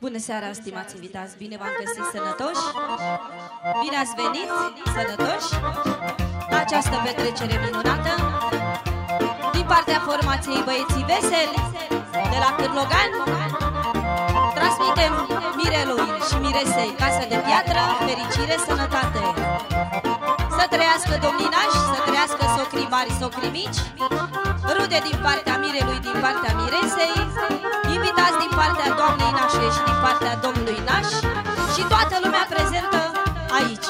Bună seara, stimați invitați! Bine v-am găsit sănătoși! Bine ați venit, sănătoși, la această petrecere minunată din partea formației Băieții Veseli de la Cârlogan. Transmitem Mirelui și Miresei Casă de Piatră, fericire, sănătate! Să trăiască domninași, să trăiască socrii mari, socrii mici, rude din partea Mirelui, din partea Miresei, invitați din partea doamnei Nașe și din partea domnului Naș și toată lumea prezentă aici.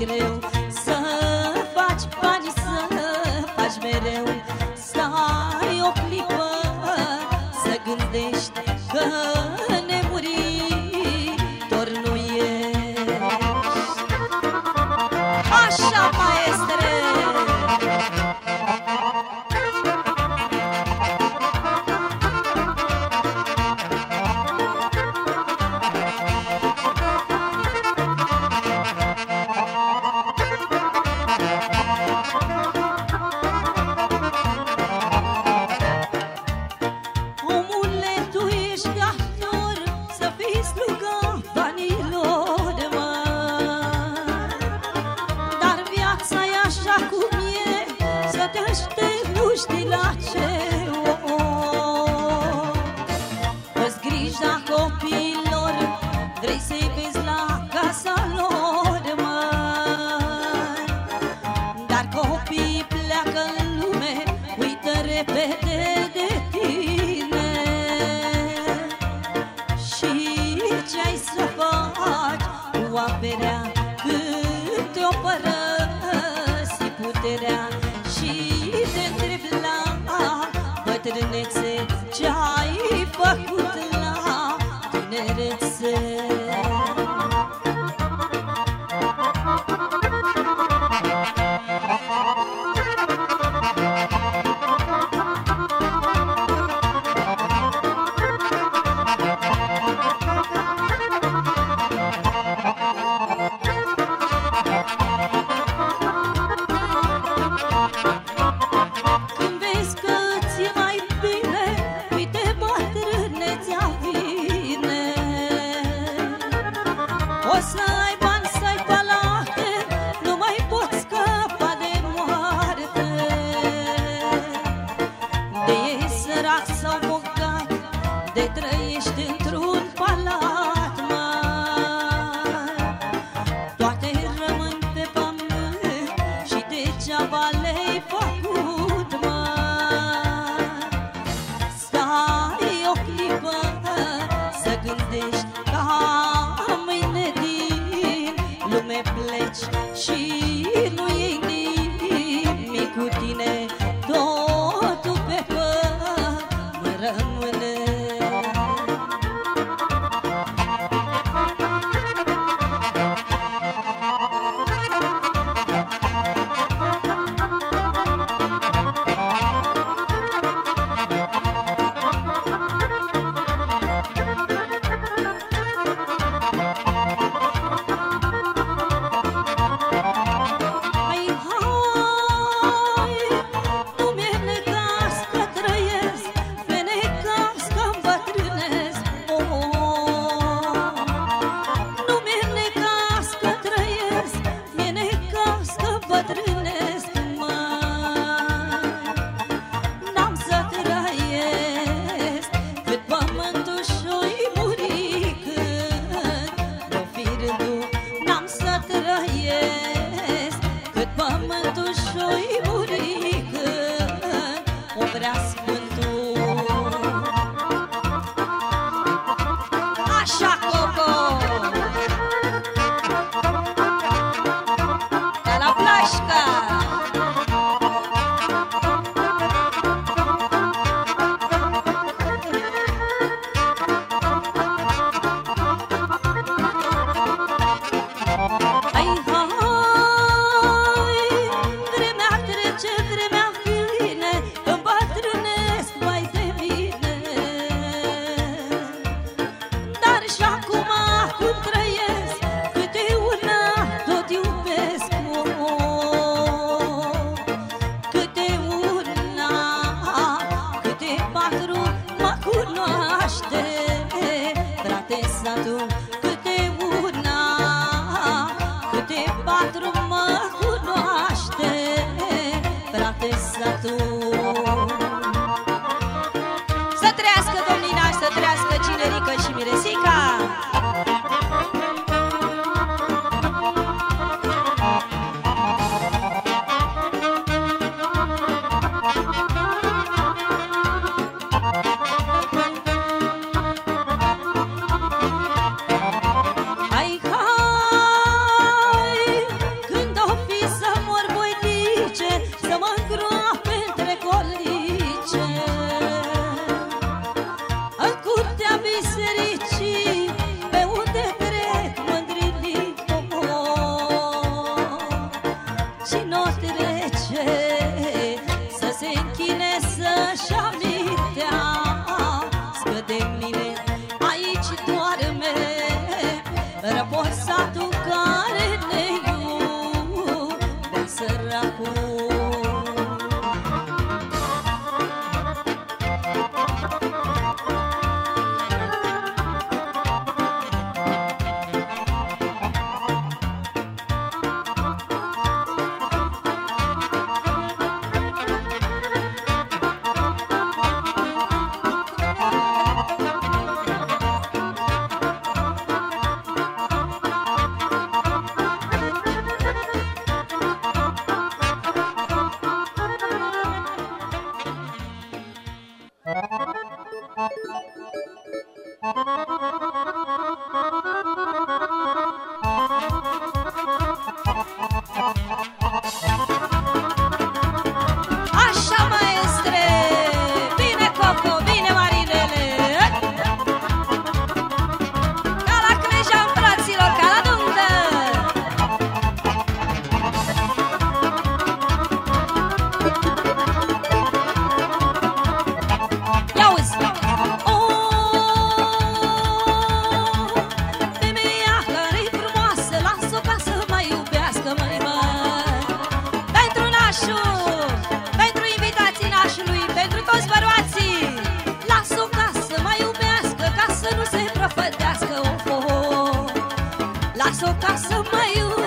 creu știi la ce o, o. Îți grija copiilor Vrei să-i vezi la casa lor, mă. Dar copiii pleacă în lume Uită repede de tine. Și ce-ai să faci cu averea Când te-o părăsi puterea bătrânețe Ce-ai Mayur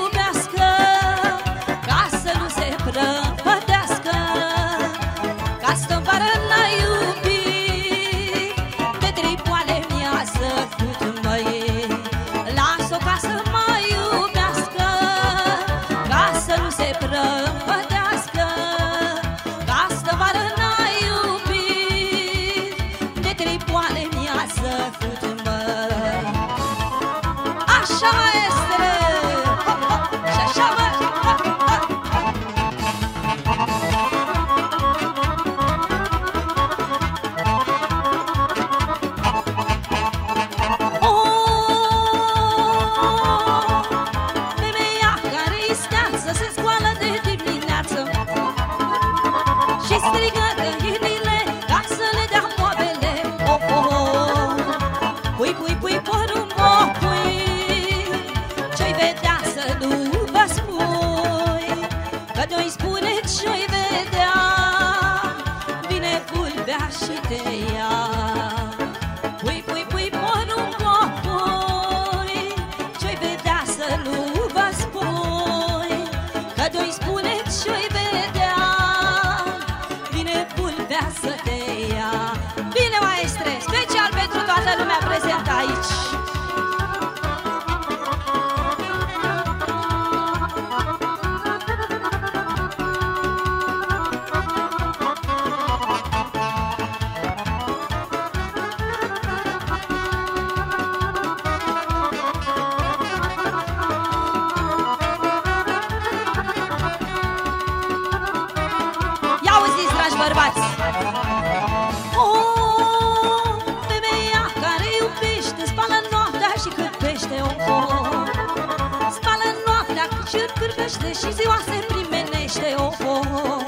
cer cârpește și ziua se primenește o oh, oh,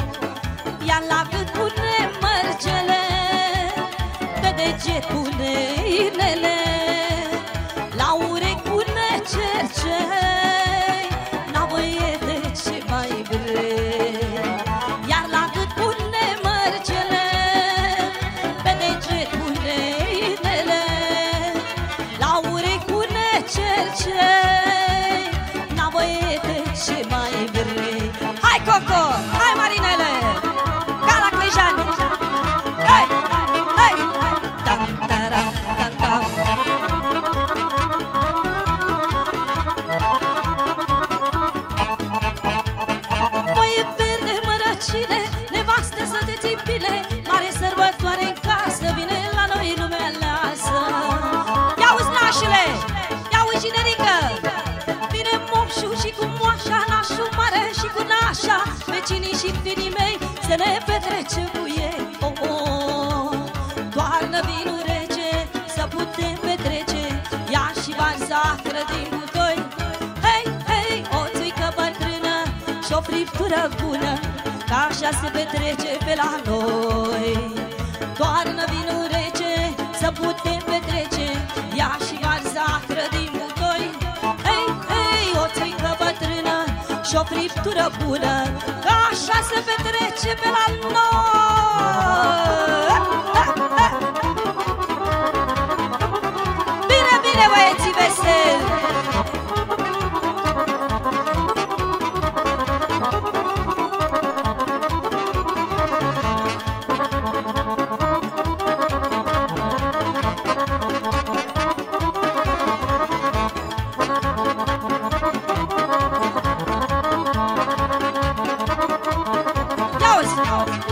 Ea la gât pune mărgele Pe deget pune inele loco. friptură din butoi. Hei, hei, o țuică bătrână Și-o friptură bună Ca așa se petrece pe la noi. Toarnă vinul rece Să putem petrece Ia și arzacră din butoi. Hei, hei, o țuică bătrână Și-o friptură bună Ca așa se petrece pe la noi. Oh,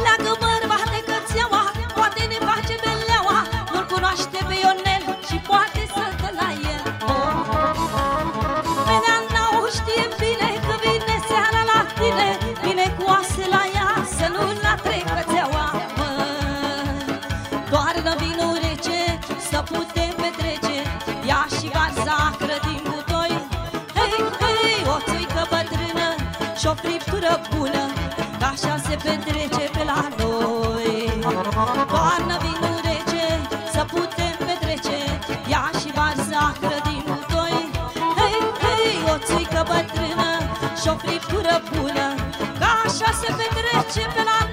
și o friptură bună Așa se petrece pe la noi. Toarnă vinul rece Să putem petrece Ia și bani zahră doi. Hei, hei, o țică bătrână Și o friptură bună așa se petrece pe la noi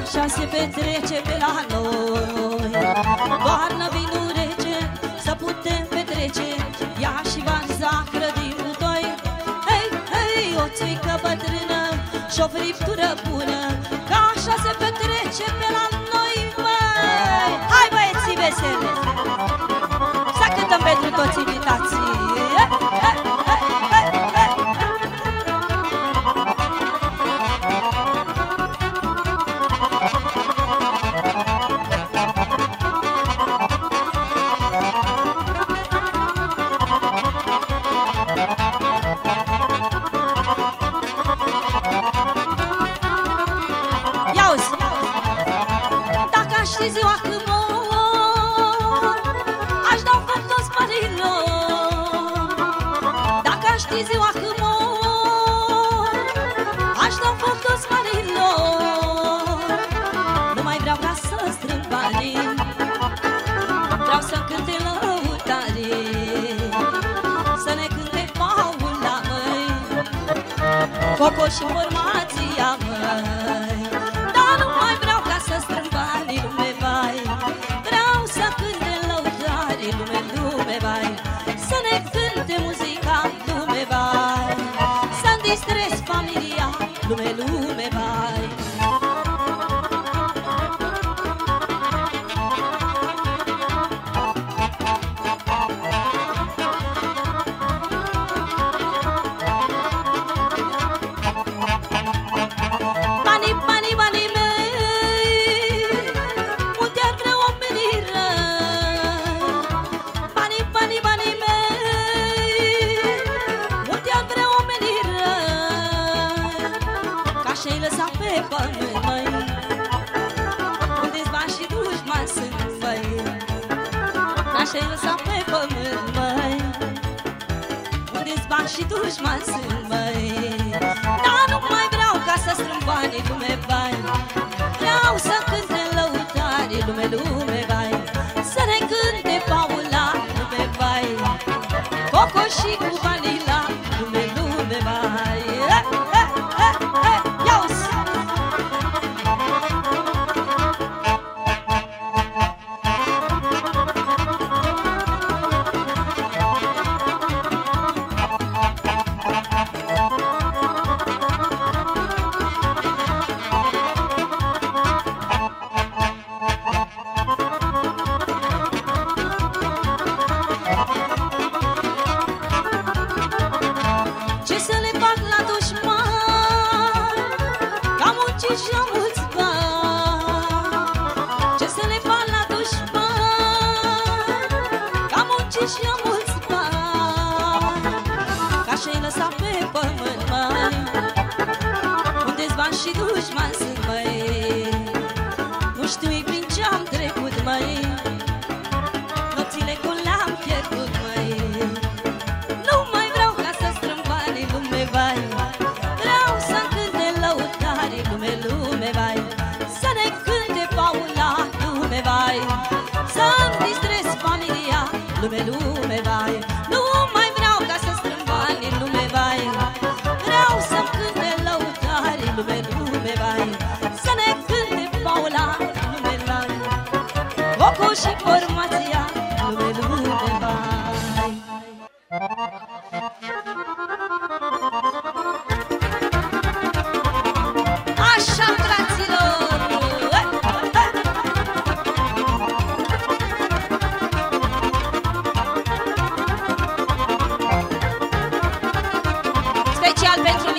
așa se petrece pe la noi Toarnă vinul rece să putem petrece Ia și varza grădinul doi Hei, hei, o țuică bătrână și o friptură bună Că așa se petrece pe la noi, măi Hai băieții vesele! Să cântăm pentru toți invitații! și ziua când mor Aș dau cap toți părinilor. Dacă aș ști ziua când mor Aș dau cap toți părinilor. Nu mai vreau ca să strâng banii Vreau să cânte lăutare Să ne cânte la măi Coco și mormani lume, lume, vai. Nu mai vreau ca să strâng bani lume, vai. Vreau să-mi cânte lăutari lume, lume, vai. Să ne cânte Paula în lume, vai. Coco și formații al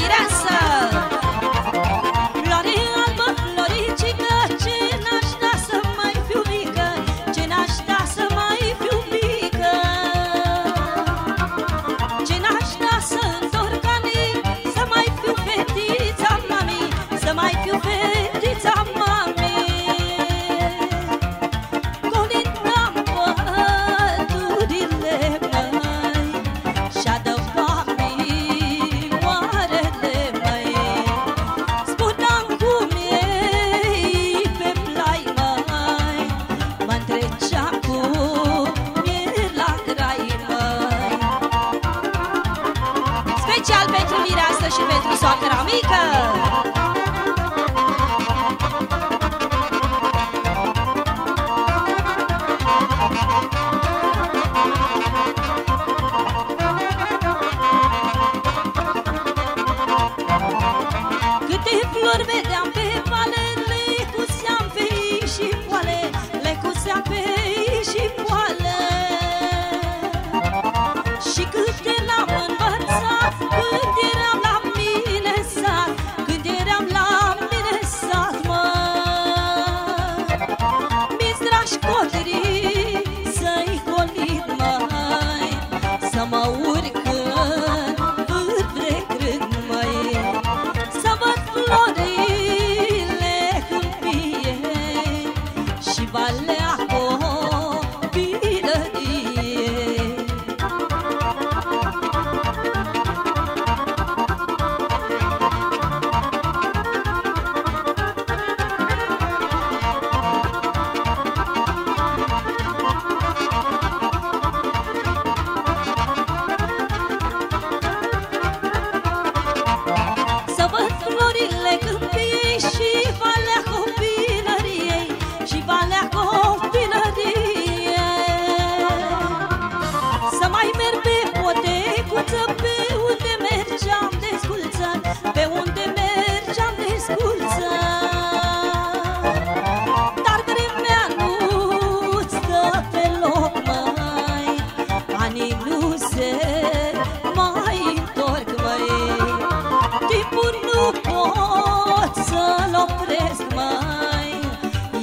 opresc mai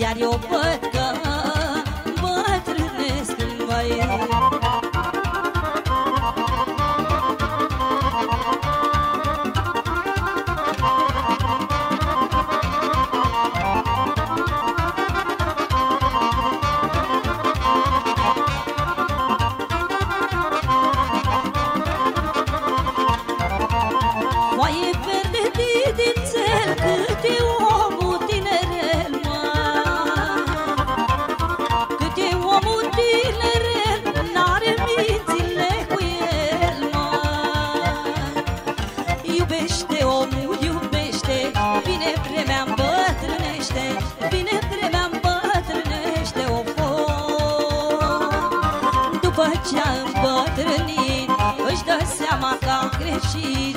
Iar eu văd că ce-am îmbătrânit Își dă seama că a greșit.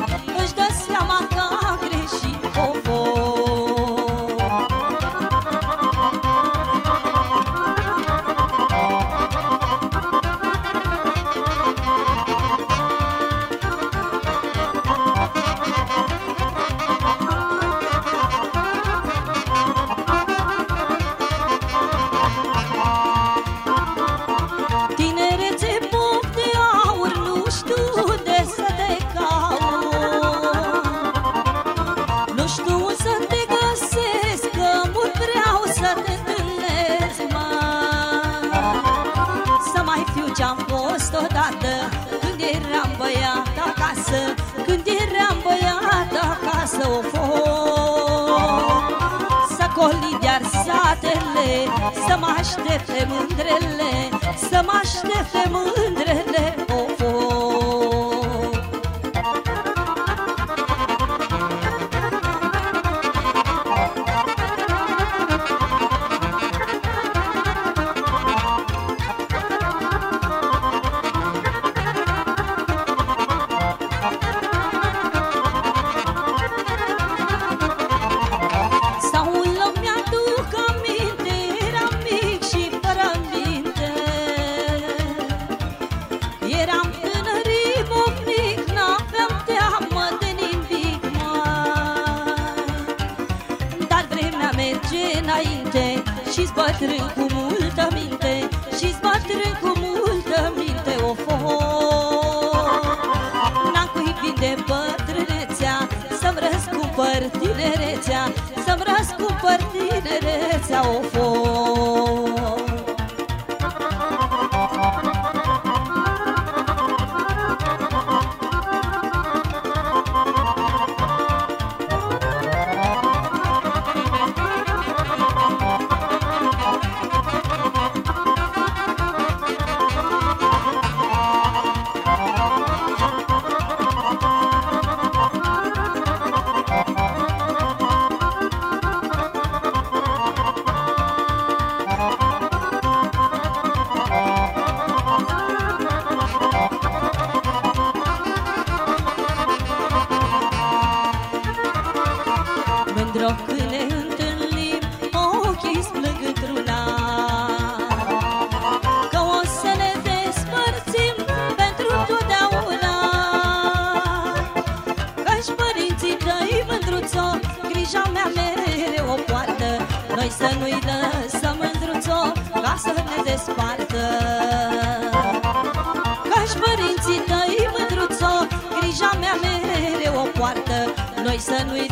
mândrele Să mă aștepte mândrele Să mă aștepte mândrele. frunte Și-ți bătrân cu multă minte. ne despartă Ca-și părinții tăi, mândruțo, grija mea mereu o poartă. Noi să nu-i